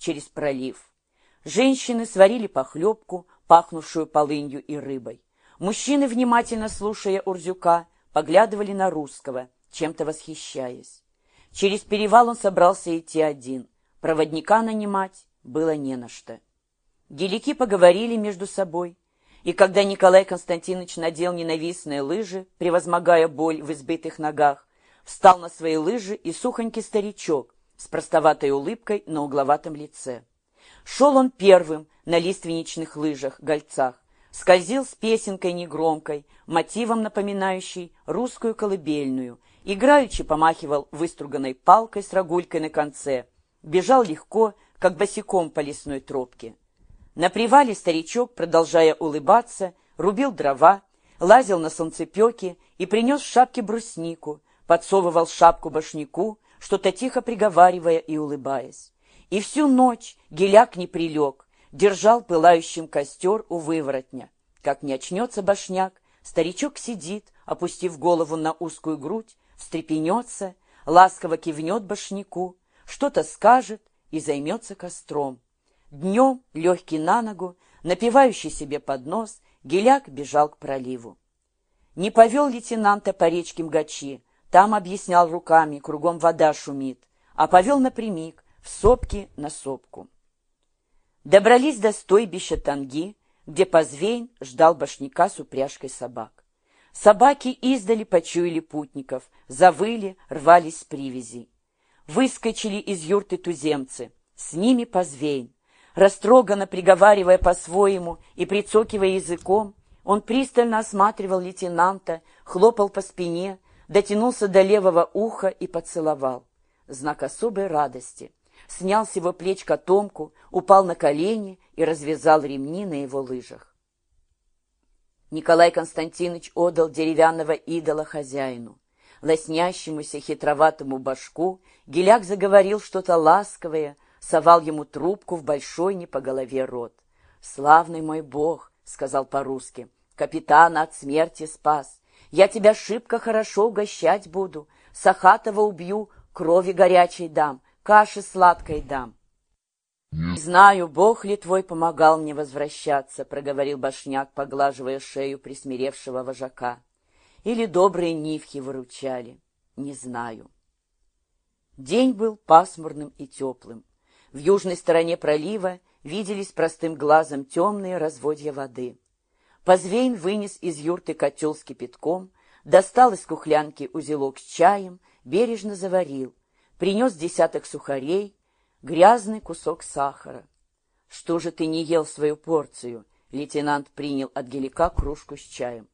через пролив. Женщины сварили похлебку, пахнувшую полынью и рыбой. Мужчины, внимательно слушая Урзюка, поглядывали на русского, чем-то восхищаясь. Через перевал он собрался идти один. Проводника нанимать было не на что. Гелики поговорили между собой, и когда Николай Константинович надел ненавистные лыжи, превозмогая боль в избитых ногах, встал на свои лыжи и сухонький старичок с простоватой улыбкой на угловатом лице. Шел он первым на лиственничных лыжах, гольцах, скользил с песенкой негромкой, мотивом напоминающей русскую колыбельную, играючи помахивал выструганной палкой с рогулькой на конце, бежал легко, как босиком по лесной тропке. На привале старичок, продолжая улыбаться, рубил дрова, лазил на солнцепеке и принес в шапке бруснику, подсовывал шапку башняку, что-то тихо приговаривая и улыбаясь. И всю ночь геляк не прилег, держал пылающим костер у выворотня. Как не очнется башняк, старичок сидит, опустив голову на узкую грудь, встрепенется, ласково кивнет башняку, что-то скажет и займется костром. Днем, легкий на ногу, напивающий себе под нос, Геляк бежал к проливу. Не повел лейтенанта по речке Мгачи, там объяснял руками, кругом вода шумит, а повел напрямик, в сопки на сопку. Добрались до стойбища Танги, где Позвейн ждал башняка с упряжкой собак. Собаки издали почуяли путников, завыли, рвались с привязей. Выскочили из юрты туземцы, с ними Позвейн. Растроганно приговаривая по-своему и прицокивая языком, он пристально осматривал лейтенанта, хлопал по спине, дотянулся до левого уха и поцеловал. Знак особой радости. Снял с его плеч котомку, упал на колени и развязал ремни на его лыжах. Николай Константинович отдал деревянного идола хозяину. Лоснящемуся хитроватому башку Геляк заговорил что-то ласковое, совал ему трубку в большой не по голове рот. «Славный мой бог!» — сказал по-русски. «Капитана от смерти спас. Я тебя шибко хорошо угощать буду. Сахатова убью, крови горячей дам, каши сладкой дам». «Знаю, бог ли твой помогал мне возвращаться», — проговорил Башняк, поглаживая шею присмиревшего вожака. «Или добрые нивхи выручали. Не знаю». День был пасмурным и теплым. В южной стороне пролива виделись простым глазом темные разводья воды. Позвейн вынес из юрты котел с кипятком, достал из кухлянки узелок с чаем, бережно заварил, принес десяток сухарей, грязный кусок сахара. «Что же ты не ел свою порцию?» Лейтенант принял от гелика кружку с чаем.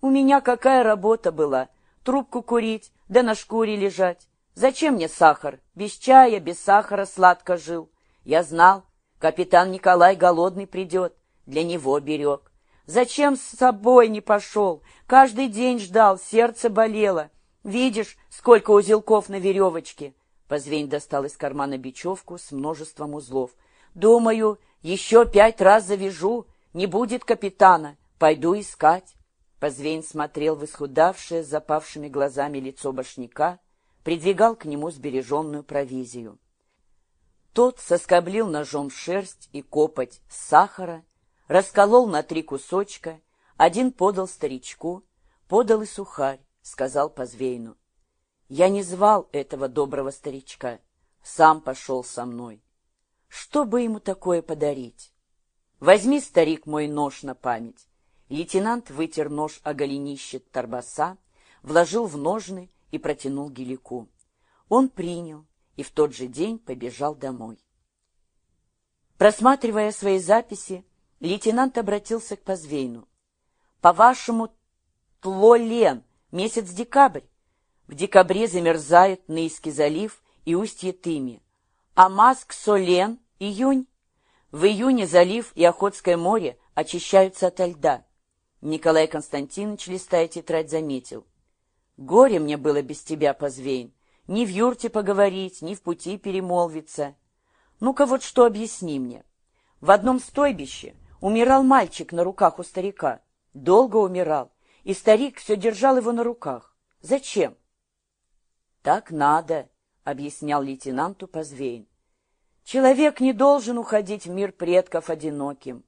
«У меня какая работа была? Трубку курить, да на шкуре лежать. Зачем мне сахар? Без чая, без сахара сладко жил. Я знал, капитан Николай голодный придет, для него берег. Зачем с собой не пошел? Каждый день ждал, сердце болело. Видишь, сколько узелков на веревочке? Позвень достал из кармана бечевку с множеством узлов. Думаю, еще пять раз завяжу, не будет капитана, пойду искать. Позвень смотрел в исхудавшее запавшими глазами лицо башняка, придвигал к нему сбереженную провизию. Тот соскоблил ножом шерсть и копоть с сахара, расколол на три кусочка, один подал старичку, подал и сухарь, сказал Позвейну. Я не звал этого доброго старичка, сам пошел со мной. Что бы ему такое подарить? Возьми, старик, мой нож на память. Лейтенант вытер нож о голенище торбаса, вложил в ножны и протянул Гелику. Он принял и в тот же день побежал домой. Просматривая свои записи, лейтенант обратился к Позвейну. «По-вашему, Тлолен, месяц декабрь. В декабре замерзает Нейский залив и устье Тыми. А Маск-Солен — июнь. В июне залив и Охотское море очищаются ото льда. Николай Константинович, листая тетрадь, заметил. Горе мне было без тебя, Позвейн. Ни в юрте поговорить, ни в пути перемолвиться. Ну-ка вот что объясни мне. В одном стойбище умирал мальчик на руках у старика. Долго умирал, и старик все держал его на руках. Зачем? Так надо, объяснял лейтенанту Позвейн. Человек не должен уходить в мир предков одиноким.